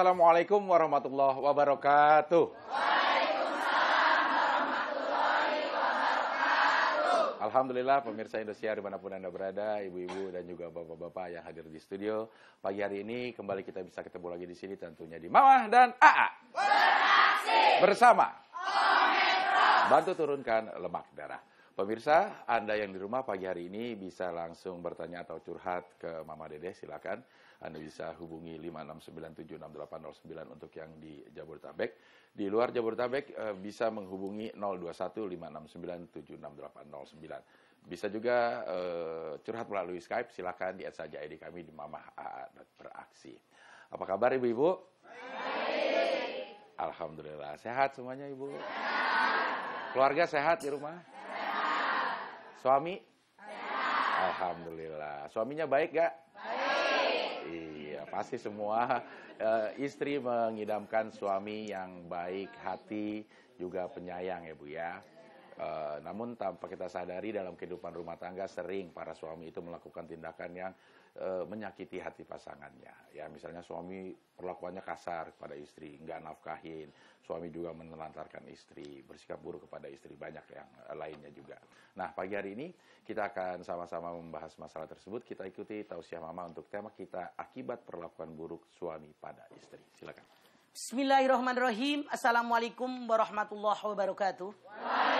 Assalamualaikum warahmatullahi wabarakatuh. Alhamdulillah pemirsa Indosiar di mana pun Anda berada, ibu-ibu dan juga bapak-bapak yang hadir di studio. Pagi hari ini kembali kita bisa ketemu lagi di sini tentunya di Mama dan AA. Bersama. Bantu turunkan lemak darah. Pemirsa, Anda yang di rumah pagi hari ini bisa langsung bertanya atau curhat ke Mama Dede, silakan. Anda bisa hubungi 569766809 untuk yang di Jabodetabek. Di luar Jabodetabek eh, bisa menghubungi 0215676809. Bisa juga eh, curhat melalui Skype, silakan di saja ID kami di Mamah AA Beraksi. Apa kabar Ibu-ibu? Alhamdulillah. Sehat semuanya Ibu? Keluarga sehat di rumah? Suami? Alhamdulillah. Suaminya baik gak? Iya, pasti semua eh, istri mengidamkan suami yang baik hati, juga penyayang ya Bu ya. Eh, namun tanpa kita sadari dalam kehidupan rumah tangga sering para suami itu melakukan tindakan yang eh, menyakiti hati pasangannya. Ya misalnya suami perlakuannya kasar kepada istri, nggak nafkahin. Suami juga menelantarkan istri, bersikap buruk kepada istri, banyak yang eh, lainnya juga. Nah pagi hari ini kita akan sama-sama membahas masalah tersebut. Kita ikuti tausiah mama untuk tema kita akibat perlakuan buruk suami pada istri. Silakan. Bismillahirrahmanirrahim. Assalamualaikum warahmatullahi wabarakatuh. Alhamdulillahi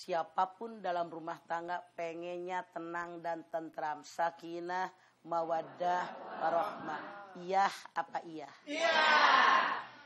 Siapa pun dalam rumah tangga pengennya tenang dan tentram, sakinah, mawaddah, warahmah. Iya apa iya? Iya.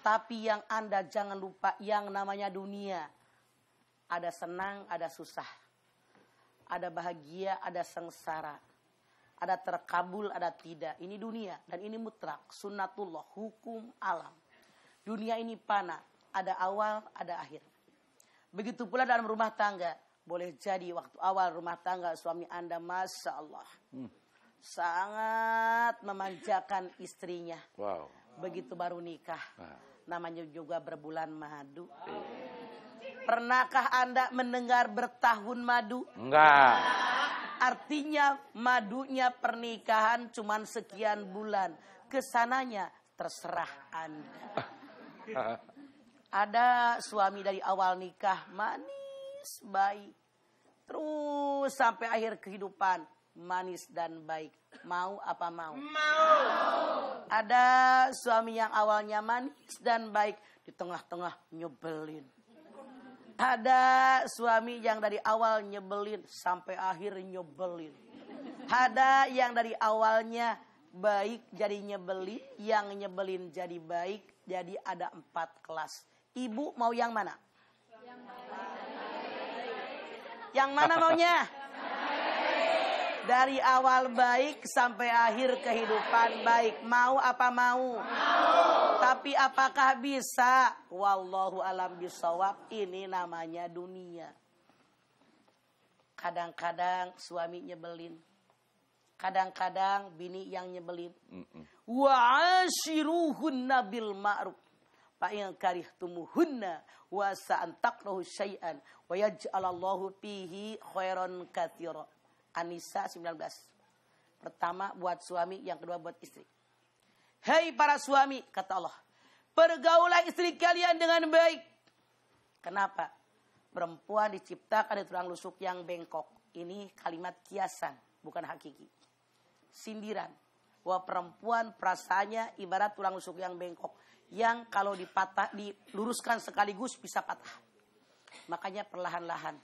Tapi yang Anda jangan lupa yang namanya dunia. Ada senang, ada susah. Ada bahagia, ada sengsara. Ada terkabul, ada tidak. Ini dunia dan ini mutlak, sunnatullah, hukum alam. Dunia ini panah, ada awal, ada akhir. Begitu pula dalam rumah tangga. Boleh jadi waktu awal rumah tangga suami Anda Masya Allah. Sangat memanjakan istrinya. Wow. Begitu baru nikah. Ah. Namanya juga berbulan madu. Pernahkah Anda mendengar bertahun madu? Enggak. Artinya madunya pernikahan cuman sekian bulan. Ke sananya terserah Anda. Ada suami dari awal nikah manis, baik. Terus sampai akhir kehidupan manis dan baik. Mau apa mau? Mau. Ada suami yang awalnya manis dan baik di tengah-tengah nyebelin. Ada suami yang dari awal nyebelin sampai akhir nyebelin. Ada yang dari awalnya baik jadi nyebelin, yang nyebelin jadi baik, jadi ada empat kelas. Ibu mau yang mana? Yang mana maunya? Dari awal baik sampai akhir kehidupan baik. Mau apa mau? Mau. Tapi apakah bisa? Wallahu alam bisawab. Ini namanya dunia. Kadang-kadang suami nyebelin. Kadang-kadang bini yang nyebelin. Wa ashiruhunna bil ma'ruf. Fa in karihtumuhunna wa sa'an takrahu syai'an wa yaj'alallahu fihi khairan katsira. Anisa 19. Pertama buat suami, yang kedua buat istri. Hei para suami, kata Allah. Pergaulah istri kalian dengan baik. Kenapa? Perempuan diciptakan di tulang rusuk yang bengkok. Ini kalimat kiasan, bukan hakiki. Sindiran. Bahwa perempuan perasaannya ibarat tulang rusuk yang bengkok. Yang kalau dipatah, diluruskan sekaligus bisa patah. Makanya perlahan-lahan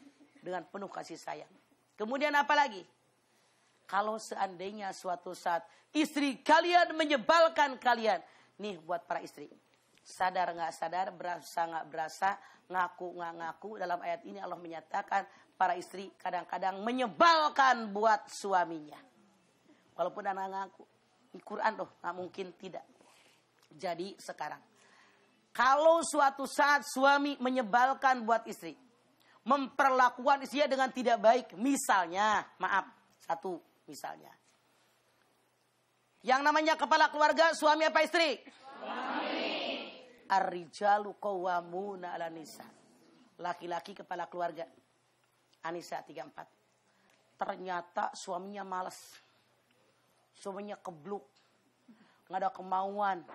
dengan penuh kasih sayang. Kemudian apa lagi? Kalau seandainya suatu saat istri kalian menyebalkan kalian. Nih buat para istri. Sadar nggak sadar, berasa nggak berasa, ngaku nggak ngaku. Dalam ayat ini Allah menyatakan para istri kadang-kadang menyebalkan buat suaminya. Walaupun anak ngaku. Di Quran loh, nggak mungkin tidak. Jadi sekarang. Kalau suatu saat suami menyebalkan buat istri. Memperlakukan istrinya dengan tidak baik. Misalnya, maaf, satu misalnya. Yang namanya kepala keluarga suami apa istri? Suami. Qawwamuna. Laki-laki kepala keluarga. Anisa 34. Ternyata suaminya malas. Suaminya kebluk. Nggak ada kemauan.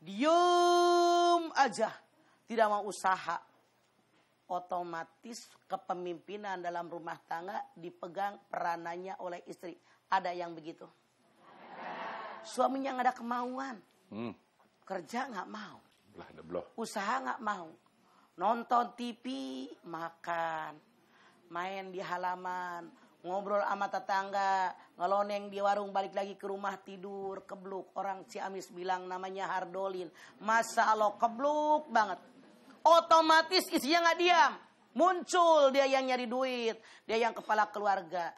Diem aja. Tidak mau usaha otomatis kepemimpinan dalam rumah tangga dipegang peranannya oleh istri. Ada yang begitu? Suaminya nggak ada kemauan. Hmm. Kerja nggak mau. Usaha nggak mau. Nonton TV, makan. Main di halaman. Ngobrol sama tetangga. Ngeloneng di warung balik lagi ke rumah tidur. Kebluk. Orang Ciamis bilang namanya Hardolin. Masa Allah kebluk banget otomatis isinya nggak diam. Muncul dia yang nyari duit, dia yang kepala keluarga.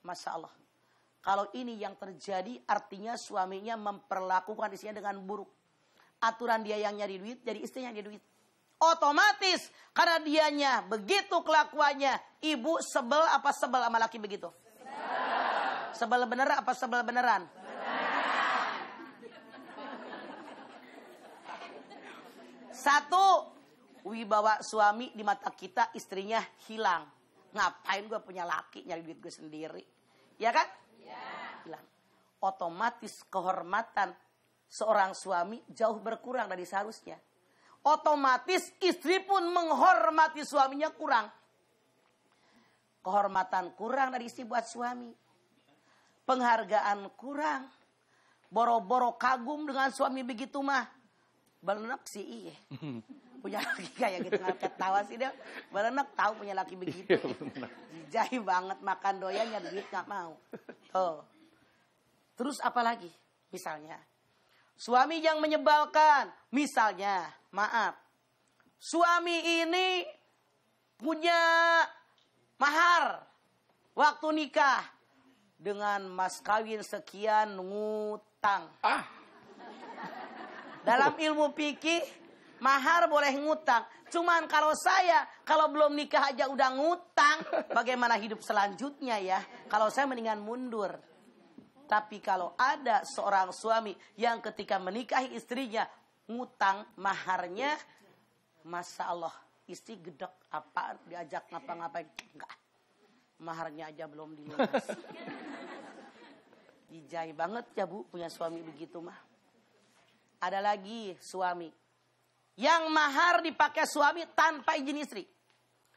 Masya Allah. Kalau ini yang terjadi artinya suaminya memperlakukan istrinya dengan buruk. Aturan dia yang nyari duit, jadi istrinya yang nyari duit. Otomatis karena dianya begitu kelakuannya, ibu sebel apa sebel sama laki begitu? Sebel bener apa sebel beneran? Satu, wibawa suami di mata kita istrinya hilang. Ngapain gue punya laki nyari duit gue sendiri. Ya kan? Hilang. Otomatis kehormatan seorang suami jauh berkurang dari seharusnya. Otomatis istri pun menghormati suaminya kurang. Kehormatan kurang dari istri buat suami. Penghargaan kurang. Boro-boro kagum dengan suami begitu mah. Benar sih iya. punya laki kayak gitu nggak ketawa sih dia berenek tahu punya laki begitu iya, jahil banget makan doyannya duit nggak mau tuh terus apa lagi misalnya suami yang menyebalkan misalnya maaf suami ini punya mahar waktu nikah dengan mas kawin sekian ngutang ah. dalam ilmu pikir Mahar boleh ngutang. Cuman kalau saya, kalau belum nikah aja udah ngutang, bagaimana hidup selanjutnya ya? Kalau saya mendingan mundur. Tapi kalau ada seorang suami yang ketika menikahi istrinya ngutang maharnya, masa Allah istri gedek apa diajak ngapa-ngapain enggak maharnya aja belum dilunas dijai banget ya bu punya suami begitu mah ada lagi suami yang mahar dipakai suami tanpa izin istri.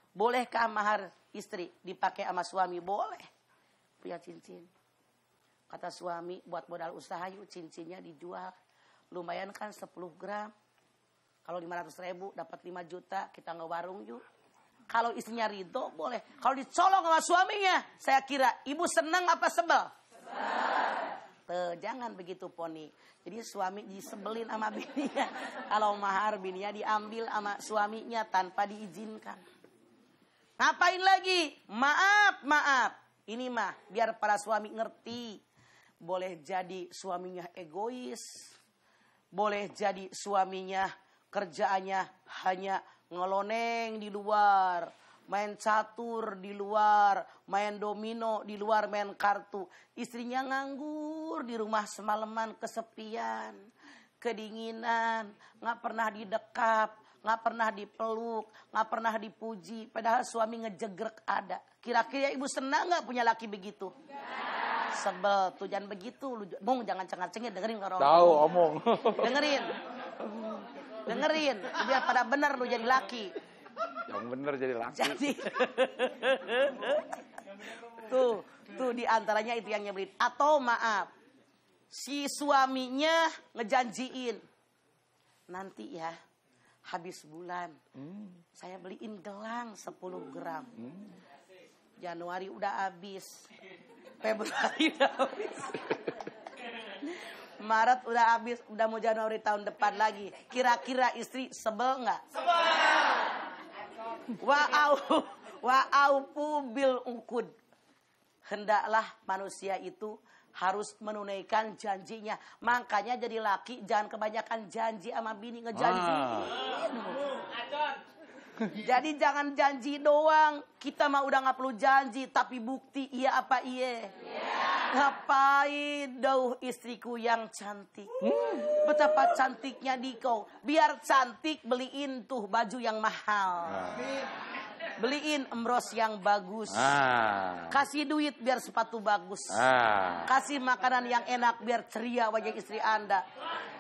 Bolehkah mahar istri dipakai sama suami? Boleh. Punya cincin. Kata suami buat modal usaha yuk cincinnya dijual. Lumayan kan 10 gram. Kalau 500 ribu dapat 5 juta kita nge warung yuk. Kalau istrinya ridho boleh. Kalau dicolong sama suaminya saya kira ibu senang apa sebel? Tuh, jangan begitu poni. Jadi suami disebelin sama bininya. Kalau mahar bininya diambil sama suaminya tanpa diizinkan. Ngapain lagi? Maaf, maaf. Ini mah biar para suami ngerti. Boleh jadi suaminya egois. Boleh jadi suaminya kerjaannya hanya ngeloneng di luar main catur di luar, main domino di luar, main kartu. Istrinya nganggur di rumah semalaman kesepian. kedinginan, nggak pernah didekap, nggak pernah dipeluk, nggak pernah dipuji. Padahal suami ngejegrek ada. Kira-kira ibu senang nggak punya laki begitu? Sebel tuh jangan begitu, lu Bung jangan cengar-cengir dengerin kalau Tahu omong. dengerin, dengerin, biar pada bener lu jadi laki. Yang bener jadi laki. Jadi tuh tuh di antaranya itu yang nyebelin. Atau maaf, si suaminya ngejanjiin nanti ya habis bulan saya beliin gelang 10 gram. Januari udah habis. Februari udah habis. Maret udah habis, udah mau Januari tahun depan lagi. Kira-kira istri sebel nggak? Wa'au wa'aufu bil ukud. Hendaklah manusia itu harus menunaikan janjinya. Makanya jadi laki jangan kebanyakan janji sama bini ngejanjiin. Jadi jangan janji doang. Kita mah udah nggak perlu janji, tapi bukti iya apa iya. Ngapain dauh istriku yang cantik? Betapa cantiknya Diko. Biar cantik beliin tuh baju yang mahal. Beliin embros yang bagus. Ah. Kasih duit biar sepatu bagus. Ah. Kasih makanan yang enak biar ceria wajah istri Anda.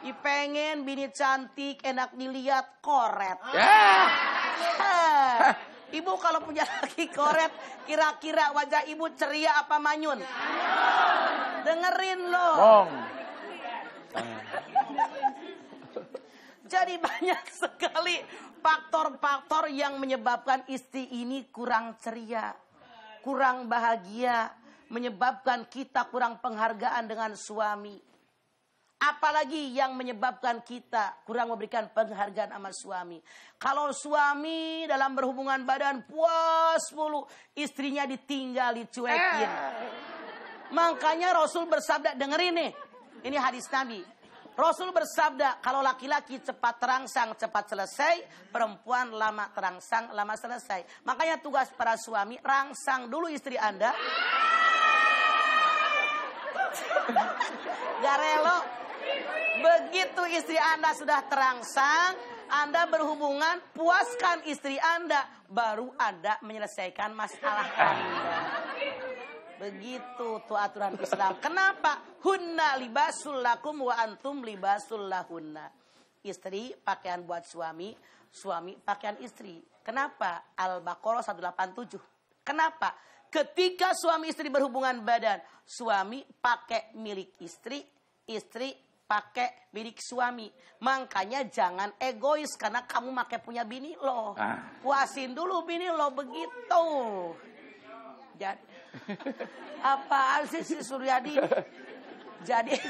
I pengen bini cantik, enak dilihat, koret. Hah. Ibu kalau punya laki koret, kira-kira wajah ibu ceria apa manyun? Dengerin loh. Mong. Jadi banyak sekali faktor-faktor yang menyebabkan istri ini kurang ceria, kurang bahagia, menyebabkan kita kurang penghargaan dengan suami. Apalagi yang menyebabkan kita kurang memberikan penghargaan sama suami. Kalau suami dalam berhubungan badan puas mulu, istrinya ditinggal, dicuekin. Makanya Rasul bersabda, dengerin nih. Ini hadis Nabi. Rasul bersabda, kalau laki-laki cepat terangsang, cepat selesai. Perempuan lama terangsang, lama selesai. Makanya tugas para suami, rangsang dulu istri Anda. Garelo, begitu istri Anda sudah terangsang, Anda berhubungan, puaskan istri Anda. Baru Anda menyelesaikan masalah Anda. Begitu tuh aturan Islam. Kenapa? Hunna libasul lakum wa antum libasul lahunna. Istri pakaian buat suami, suami pakaian istri. Kenapa? Al-Baqarah 187. Kenapa? Ketika suami istri berhubungan badan, suami pakai milik istri, istri pakai milik suami. Makanya jangan egois karena kamu pakai punya bini lo. Ah. Puasin dulu bini lo begitu. Jadi apaan sih si Suryadi? Jadi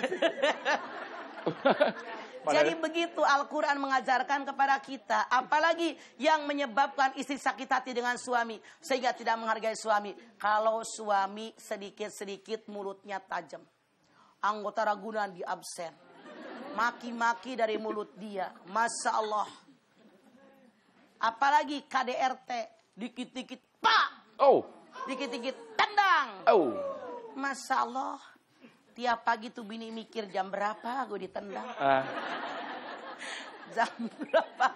Jadi begitu Al-Quran mengajarkan kepada kita. Apalagi yang menyebabkan istri sakit hati dengan suami. Sehingga tidak menghargai suami. Kalau suami sedikit-sedikit mulutnya tajam. Anggota ragunan di absen. Maki-maki dari mulut dia. Masya Allah. Apalagi KDRT. Dikit-dikit pak. Oh. Dikit-dikit tendang. Oh. Masya Allah. Tiap pagi tuh bini mikir jam berapa gue ditendang. Ah. Jam berapa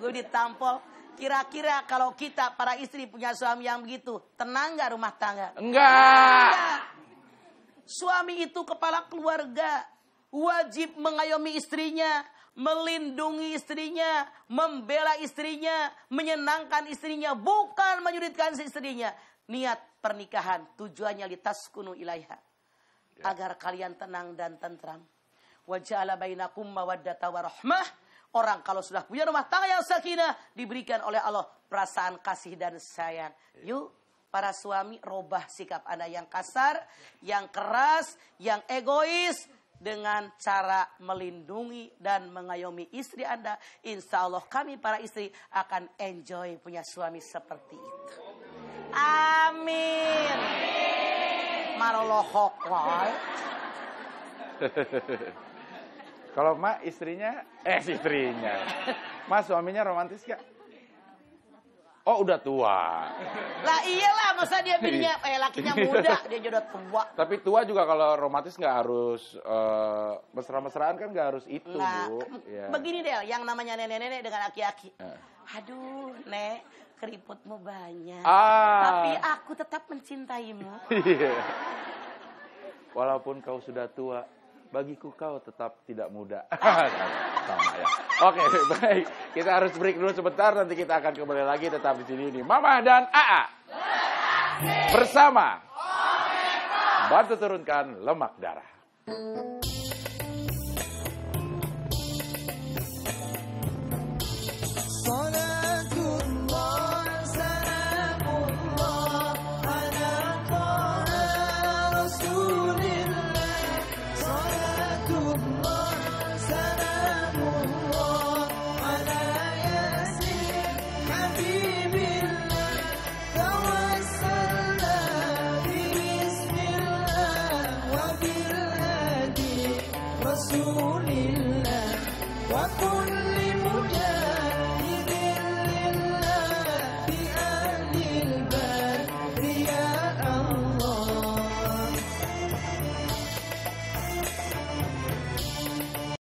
gue ditampol. Kira-kira kalau kita para istri punya suami yang begitu. Tenang gak rumah tangga? Enggak. Enggak. Suami itu kepala keluarga. Wajib mengayomi istrinya. Melindungi istrinya. Membela istrinya. Menyenangkan istrinya. Bukan menyulitkan si istrinya. Niat pernikahan. Tujuannya litaskunu ilaiha. Agar kalian tenang dan tentram. Waja'ala bainakum mawaddata warahmah. Orang kalau sudah punya rumah tangga yang sakinah. Diberikan oleh Allah perasaan kasih dan sayang. Yuk para suami robah sikap Anda yang kasar, yang keras, yang egois dengan cara melindungi dan mengayomi istri Anda. Insya Allah kami para istri akan enjoy punya suami seperti itu. Amin. Marolohok. Kalau mak istrinya, eh istrinya. Mas suaminya romantis gak? Oh udah tua. Lah iyalah masa dia bininya eh lakinya muda dia udah tua. Tapi tua juga kalau romantis nggak harus eh, mesra-mesraan kan nggak harus itu Nah, bu. Ya. begini deh yang namanya nenek-nenek dengan aki-aki. Ya. Aduh, Nek, keriputmu banyak. Ah. Tapi aku tetap mencintaimu. Iya. Walaupun kau sudah tua, bagiku kau tetap tidak muda. Sama ya. Oke, baik. Kita harus break dulu sebentar, nanti kita akan kembali lagi tetap di sini di Mama dan AA. Bersama. Bantu turunkan lemak darah. 我不能